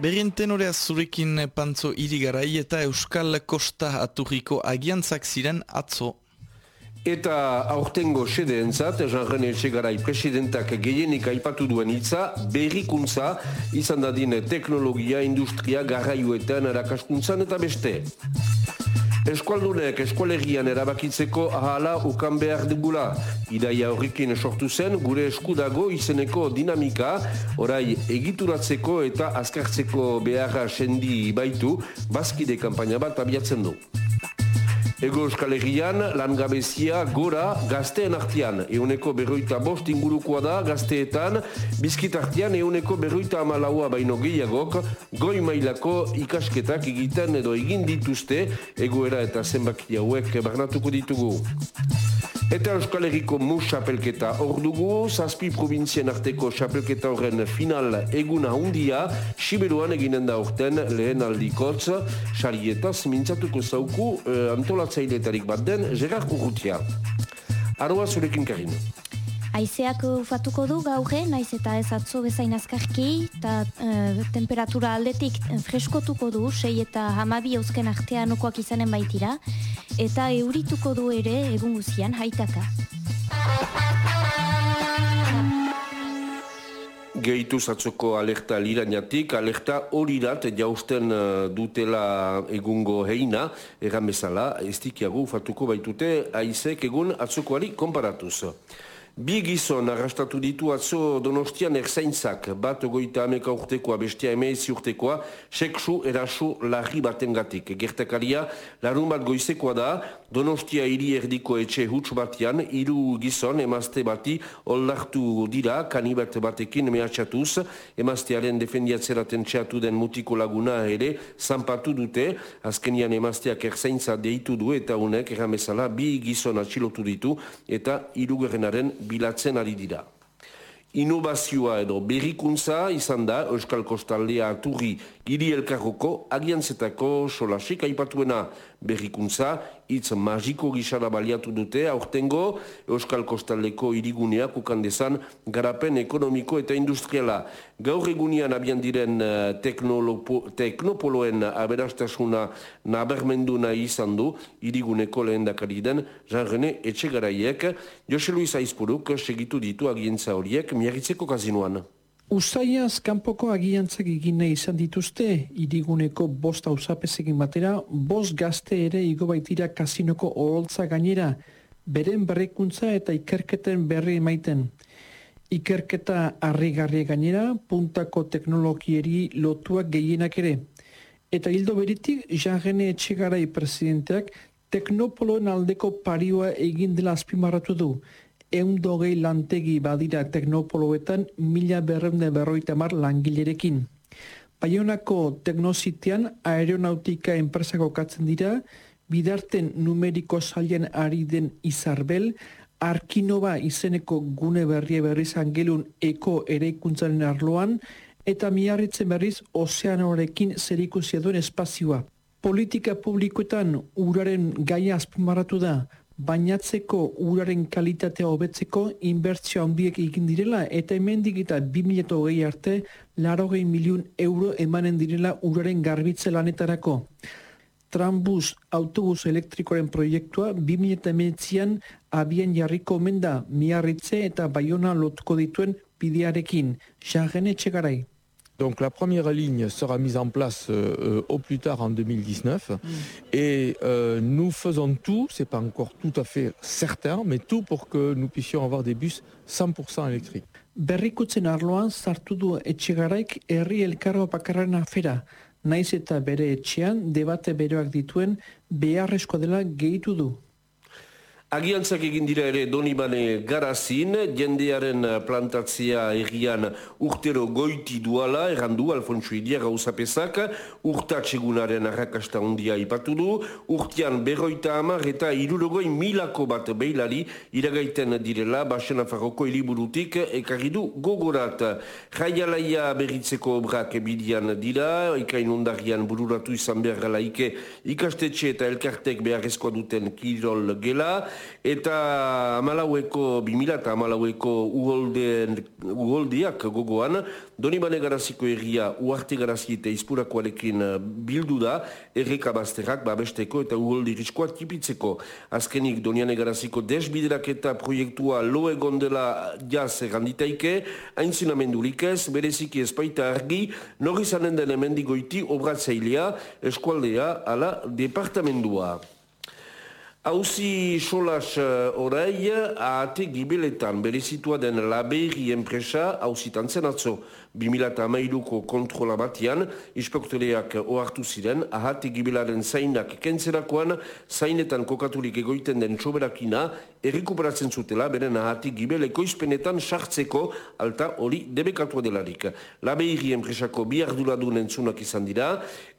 Berrien tenorea zurekin pantzo irigarai eta Euskal Kosta aturriko agiantzak ziren atzo. Eta aurtengo sedeentzat, Jean-René Etxegarai presidentak gehienik aipatu duen hitza, berrikuntza izan dadin teknologia, industria, garraioetan, erakaskuntzan eta beste. Eskualdunek eskualegian erabakitzeko ahala ukan behar dugula. Idaia horrikin sortu zen gure eskudago izeneko dinamika, orai egituratzeko eta azkartzeko beharra sendi baitu, bazkide kampaina bat abiatzen du. Ego Euskal Herrian, langabezia gora gazteen artian. Euneko berroita bost ingurukoa da gazteetan, bizkit artian euneko berroita amalaua baino gehiagok, goi mailako ikasketak egiten edo egin dituzte, egoera eta zenbaki hauek barnatuko ditugu. Eta Euskal Herriko mus xapelketa hor dugu, zazpi provinzien arteko xapelketa horren final eguna hundia, Siberuan eginen da horten lehen aldikotz, xarietaz mintzatuko zauku eh, antolatzaileetarik bat den Gerard Urrutia. Aroa zurekin karinu. Aizeak ufatuko du gaurre, naiz eta ez atzo bezain azkarki, eta e, temperatura aldetik freskotuko du, sei eta hamabi eusken artean okoak izanen baitira, eta eurituko du ere egun guzian haitaka. Gehitu zatzoko alerta lirainatik, alerta hori dat jausten uh, dutela egungo heina, erran bezala, ez dikiagu ufatuko baitute, aizek egun atzokoari konparatuz. Bi gizon arrastatu ditu atzo donostian erzaintzak, bat ogoita ameka urtekoa, bestia emeizi urtekoa, seksu erasu larri batengatik. Gertakaria, larun bat goizekoa da, donostia hiri erdiko etxe huts batian, hiru gizon emazte bati ollartu dira, kanibat batekin mehatxatuz, emaztearen defendiatzeraten txeatu den mutiko laguna ere, zanpatu dute, azkenian emazteak erzaintza deitu du eta unek, erramezala, bi gizon atxilotu ditu, eta hirugarrenaren bilatzen ari dira. Inobazioa edo berrikuntza izan da Euskal Kostaldea aturri giri elkarroko agiantzetako solasik aipatuena berrikuntza, hitz magiko gisara baliatu dute, aurtengo Euskal Kostaldeko iriguneak ukandezan garapen ekonomiko eta industriala. Gaur egunean abian diren eh, teknopoloen aberastasuna nabermendu nahi izan du iriguneko lehen dakari den Jean-René Etxegaraiek, Jose Luis Aizpuruk segitu ditu agientza horiek miagitzeko kazinuan. Uzaiaz kanpoko agiantzak egine izan dituzte, iriguneko bost hausapezekin batera, bost gazte ere igo baitira kasinoko oholtza gainera, beren berrikuntza eta ikerketen berri emaiten. Ikerketa harri gainera, puntako teknologieri lotuak gehienak ere. Eta hildo beritik, jangene etxegarai presidenteak, teknopoloen aldeko parioa egin dela azpimarratu du eundogei lantegi badira teknopoloetan mila berrende berroita mar langilerekin. Baionako teknozitean aeronautika enpresako katzen dira, bidarten numeriko zailen ari den izarbel, Arkinoba izeneko gune berria berriz angelun eko ere arloan, eta miarritzen berriz ozeanorekin zerikusia duen espazioa. Politika publikoetan uraren gaia azpumaratu da, bainatzeko uraren kalitatea hobetzeko inbertsio handiek egin direla eta hemendik eta 2008 arte larogei miliun euro emanen direla uraren garbitze lanetarako. Trambus autobus elektrikoren proiektua 2008an abian jarriko omen da miarritze eta baiona lotko dituen bidearekin. Jaren etxegarai. Donc la première ligne sera mise en place euh, euh au plus tard en 2019 mm. et euh, nous faisons tout, c'est pas encore tout à fait certain, mais tout pour que nous puissions avoir des bus 100% électriques. Berrikutzen arloan sartu du etxegaraik herri elkargo bakarren afera, naiz eta bere etxean debate beroak dituen beharrezko dela gehitu du. Agiantzak egin dira ere Donibane garazin, jendearen plantatzea egian urtero goiti duala, errandu Alfonso Idia gauzapezak, urtatxegunaren arrakasta ondia ipatu du, urtean berroita amar eta irurogoi milako bat beilari iragaiten direla, basen afarroko hiliburutik ekarri du gogorat. Jaialaia berritzeko obrak ebidian dira, ikain undarian bururatu izan behar galaike ikastetxe eta elkartek beharrezkoa duten kirol gela, eta amalaueko, bimila eta amalaueko ugoldiak gogoan, Donibane garaziko erria uarte garazi eta izpurakoarekin bildu da, errekabazterrak babesteko eta ugoldi riskoa tipitzeko. Azkenik Doniane garaziko desbiderak eta proiektua lo egon dela jaz erranditaike, hain zinamendurik ez, bereziki ezpaita argi, nori zanen den emendigoiti obratzailea, eskualdea, ala departamendua. Hauzi solas uh, orai, ahate gibeletan berezitua den laberi enpresa hauzitan zen atzo. 2008ko kontrola batian, inspektoreak ohartu ziren, ahate gibelaren zainak kentzerakoan, zainetan kokaturik egoiten den txoberakina, errikuperatzen zutela, beren ahate gibel ekoizpenetan sartzeko alta hori debekatua delarik. Labeiri enpresako bi arduradun entzunak izan dira,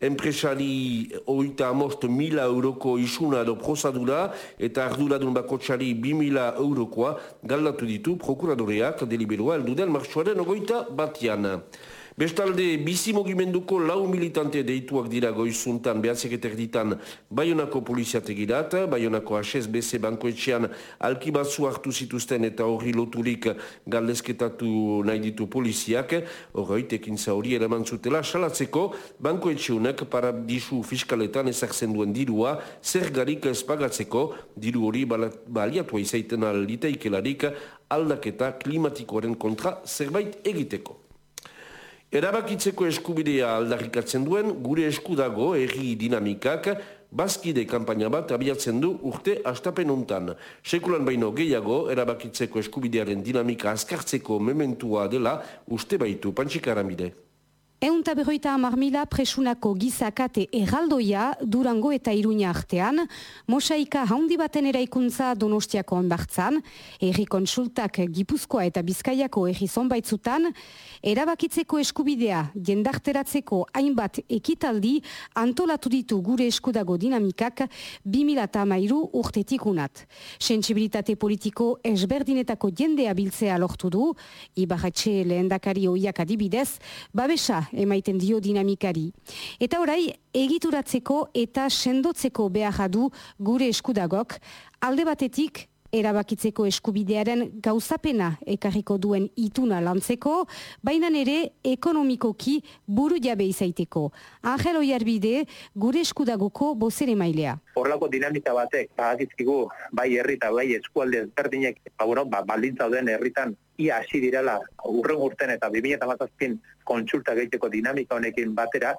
enpresari oita amost mila euroko isuna edo prozadura, eta arduradun bakotxari bi mila eurokoa galdatu ditu prokuradoreak deliberua elduden marxuaren ogoita batian. Bestalde, bizi mogimenduko lau militante deituak dira goizuntan behatzeketer ditan Bayonako poliziategirat, Bayonako HSBC bankoetxean alkibatzu hartu zituzten eta horri loturik galdezketatu nahi ditu poliziak, horroi tekintza hori eraman zutela, salatzeko bankoetxeunak paradisu fiskaletan ezartzen duen dirua, zer garik espagatzeko, diru hori baliatua izaiten aliteikelarik aldaketa klimatikoaren kontra zerbait egiteko. Erabakitzeko eskubidea aldarrikatzen duen, gure eskudago erri dinamikak, bazkide kampaina bat abiatzen du urte astapen untan. Sekulan baino gehiago, erabakitzeko eskubidearen dinamika azkartzeko mementua dela uste baitu pantxikaramide. Eunta berroita amar mila presunako gizakate erraldoia Durango eta Iruña artean, mosaika haundi baten eraikuntza donostiako onbartzan, erri konsultak Gipuzkoa eta Bizkaiako erri zonbaitzutan, erabakitzeko eskubidea jendarteratzeko hainbat ekitaldi antolatu ditu gure eskudago dinamikak 2008 urtetik unat. Sensibilitate politiko esberdinetako jendea biltzea lortu du, ibarratxe lehendakari oiak adibidez, babesa emaiten dio dinamikari. Eta orai, egituratzeko eta sendotzeko behar du gure eskudagok, alde batetik, erabakitzeko eskubidearen gauzapena ekarriko duen ituna lantzeko, baina ere ekonomikoki buru jabe izaiteko. Angel Oiarbide, gure eskudagoko bozere mailea. Horlako dinamika batek, bagizkigu, bai herrita, bai eskualde ezberdinek, ba, ba, baldintza den herritan ia hasi direla urren urten eta 2008 kontsulta gehieteko dinamika honekin batera,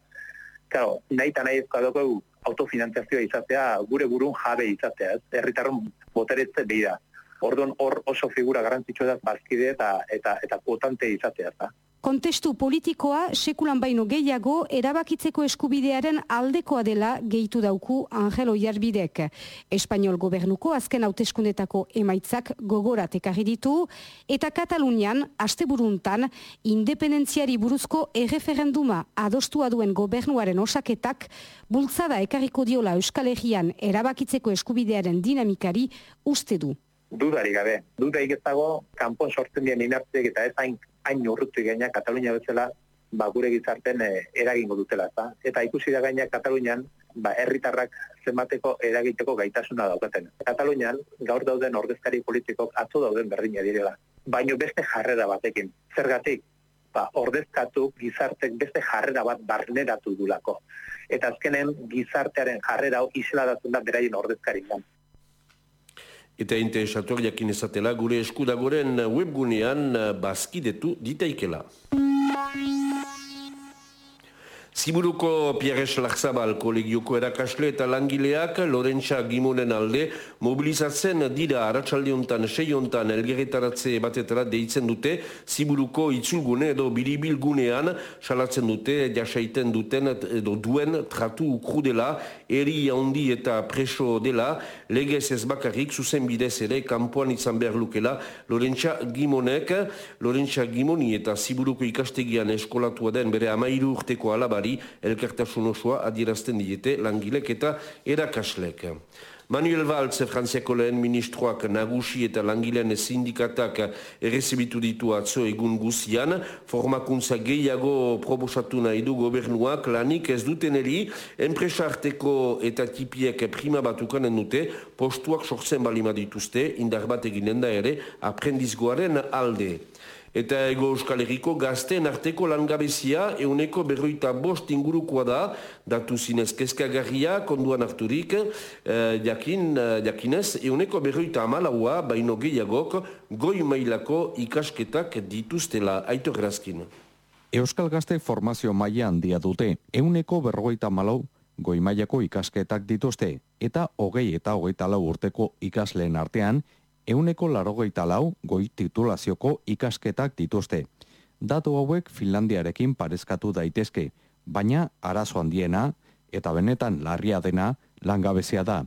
claro, nahi eta nahi ezko autofinanziazioa izatea, gure burun jabe izatea, ez? Herritarron boteretze behi da. Orduan hor oso figura garantzitsua da bazkide eta eta eta kuotante izatea, ez Kontestu politikoa sekulan baino gehiago erabakitzeko eskubidearen aldekoa dela gehitu dauku Angelo Jarbidek. Espainol gobernuko azken hauteskundetako emaitzak gogorat ekarri ditu eta Katalunian asteburuntan independentziari buruzko erreferenduma adostua duen gobernuaren osaketak bultzada ekarriko diola Euskal Herrian erabakitzeko eskubidearen dinamikari uste du. Dudari gabe, dudaik ez dago kanpon sortzen dien inartziek eta ez hain hain urrutu gaina Katalunia bezala ba, gure gizarten e, eragingo dutela. Eta, eta ikusi da gaina Katalunian ba, herritarrak zenbateko eragiteko gaitasuna daukaten. Katalunian gaur dauden ordezkari politikok atzo dauden berdina direla. Baino beste jarrera batekin. Zergatik, ba, ordezkatu gizartek beste jarrera bat barneratu dulako. Eta azkenen gizartearen jarrera hau isla da beraien ordezkari Eta interesatuak jakin ezatela gure eskudagoren webgunean bazkidetu ditaikela. Ziburuko Pierres Larzabal kolegioko erakasle eta langileak Lorentza Gimonen alde mobilizatzen dira. Aratsaldeontan seiontan elgerretaratze batetara deitzen dute Ziburuko itzulgune edo biribilgunean salatzen dute jasaiten duten edo duen tratu krudela eri handi eta preso dela. Legez ez bakarrik zuzen bidez ere kanpoan izan behar lukela Lorentza Gimonek. Lorentza Gimoni eta Ziburuko ikastegian eskolatua den bere amairu urteko alaba elkartasun osoa adierazten diete langilek eta erakaslek. Manuel Valtz, Frantziako lehen ministroak nagusi eta langileen sindikatak errezibitu ditu atzo egun guzian, formakuntza gehiago proposatu nahi du gobernuak lanik ez duten eri, enpresarteko eta tipiek prima batukanen dute, postuak sortzen balima dituzte, indar bat eginen da ere, aprendizgoaren alde. Eta ego euskal herriko gazten arteko langabezia euneko berroita bost ingurukoa da, datu zinez kezkagarria konduan harturik, eh, jakin, eh, jakinez, euneko berroita amalaua baino gehiagok goi mailako ikasketak dituztela. Aitor grazkin. Euskal Gazte formazio maila handia dute, euneko berroita malau goi mailako ikasketak dituzte, eta hogei eta hogeita lau urteko ikasleen artean, euneko larogeita lau goi titulazioko ikasketak dituzte. Datu hauek Finlandiarekin parezkatu daitezke, baina arazo handiena eta benetan larria dena langabezia da.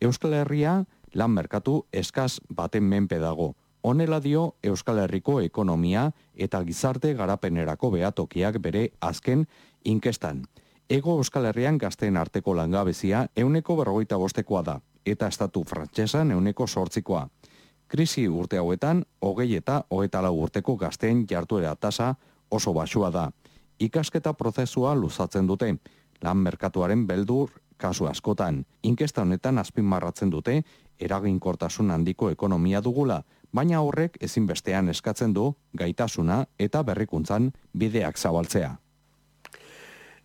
Euskal Herria lan merkatu eskaz baten menpe dago. Honela dio Euskal Herriko ekonomia eta gizarte garapenerako behatokiak bere azken inkestan. Ego Euskal Herrian gazten arteko langabezia euneko berrogeita bostekoa da, eta estatu frantsesan euneko sortzikoa. Krisi urte hauetan, hogei eta hogeita lau urteko gazten jartuera tasa oso basua da. Ikasketa prozesua luzatzen dute, lan merkatuaren beldur kasu askotan. Inkesta honetan azpimarratzen dute, eraginkortasun handiko ekonomia dugula, baina horrek ezinbestean eskatzen du gaitasuna eta berrikuntzan bideak zabaltzea.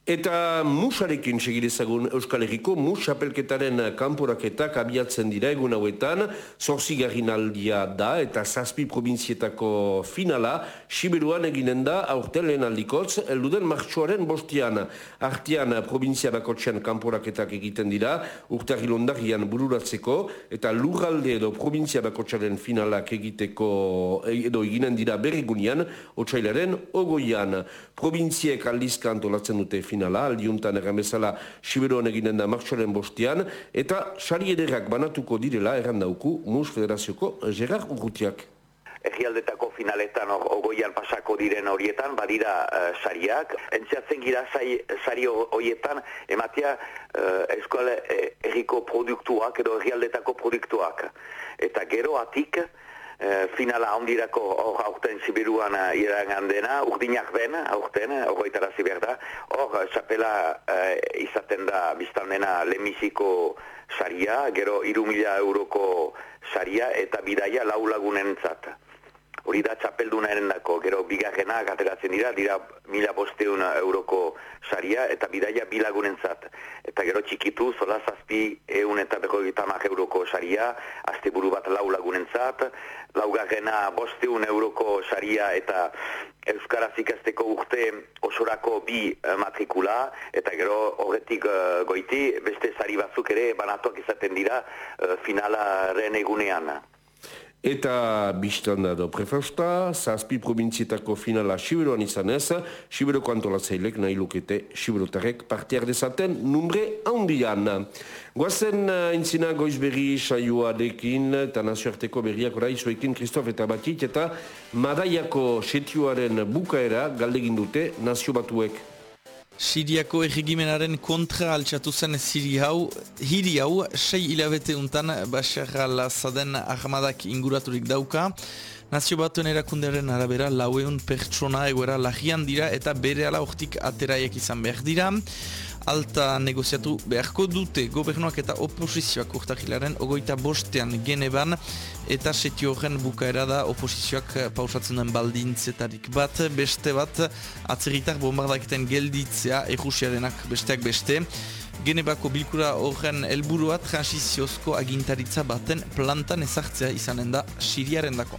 Eta musarekin segirezagun Euskal Herriko musapelketaren kanporaketak abiatzen dira egun hauetan, zorzi aldia da eta zazpi provinzietako finala, Siberuan eginen da aurten lehen aldikotz, elduden martxoaren bostian. Artian provinzia bakotxean kanporaketak egiten dira, urtari londarian bururatzeko, eta lurralde edo provinzia bakotxaren finalak egiteko edo eginen dira berrigunean, otxailaren ogoian. Provinziek aldizka antolatzen dute finala, aldiuntan erramezala Siberoan eginen da martxoaren bostean, eta sari ederrak banatuko direla errandauku Mus Federazioko Gerard Urrutiak. Egialdetako finaletan ogoian pasako diren horietan, badira uh, sariak. Entziatzen gira sari horietan, ematea uh, eskuale erriko produktuak edo egialdetako produktuak. Eta gero atik, Eh, finala ondirako hor aurten Sibiruan uh, irangan dena, urdinak ben, aurten, horretara ziber da, hor, txapela uh, izaten da biztanena lemiziko saria, gero irumila euroko saria eta bidaia laulagunen zat hori da txapeldunaren dako, gero bigarrena ateratzen dira, dira mila bosteun euroko saria, eta bidaia bilagunen zat. Eta gero txikitu, zola zazpi eun eta beko euroko saria, azte buru bat lau lagunen zat, laugarrena bosteun euroko saria eta Euskaraz ikasteko urte osorako bi uh, matrikula, eta gero horretik uh, goiti, beste sari batzuk ere banatuak izaten dira uh, finalaren egunean. Eta biztan da do prefausta, zazpi provintzietako finala Siberoan izan ez, Siberoko antolatzailek nahi lukete Siberotarek partiak dezaten numbre handian. Guazen uh, intzina goiz berri saioa dekin, eta nazioarteko berriak orai zoekin Kristof eta Batit, eta Madaiako setioaren bukaera galdegin dute nazio batuek. Siriako erregimenaren kontra altxatu zen Siri hau, hiri hau, sei hilabete untan Bashar al-Assaden ahmadak inguraturik dauka. Nazio batuen erakundearen arabera laueun pertsona egoera lagian dira eta bere ala hortik ateraiek izan behar dira. Alta negoziatu beharko dute gobernuak eta oposizioak urtakilaren ogoita bostean geneban eta setio horren bukaera da oposizioak pausatzen den baldintzetarik bat. Beste bat atzeritar bombardaketen gelditzea erusiarenak besteak beste. Genebako bilkura horren helburua transiziozko agintaritza baten plantan ezartzea izanen da Siriaren dako.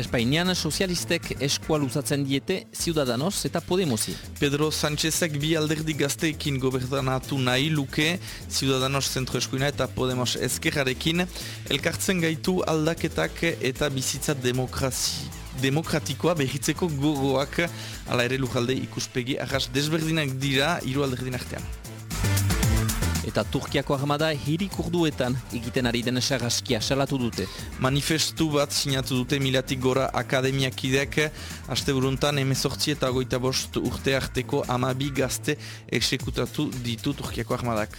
Espainian sozialistek eskua luzatzen diete Ciudadanos eta Podemosi. Pedro Sánchezek bi alderdi gazteekin gobernatu nahi luke Ciudadanos zentro eskuina eta Podemos ezkerrarekin elkartzen gaitu aldaketak eta bizitza demokrazi demokratikoa behitzeko gogoak ala ere lujalde ikuspegi arras desberdinak dira hiru alderdin artean eta Turkiako armada hiri kurduetan egiten ari den sarraskia salatu dute. Manifestu bat sinatu dute milatik gora akademiakideak haste buruntan emezortzi eta goita bost urte arteko amabi gazte eksekutatu ditu Turkiako armadak.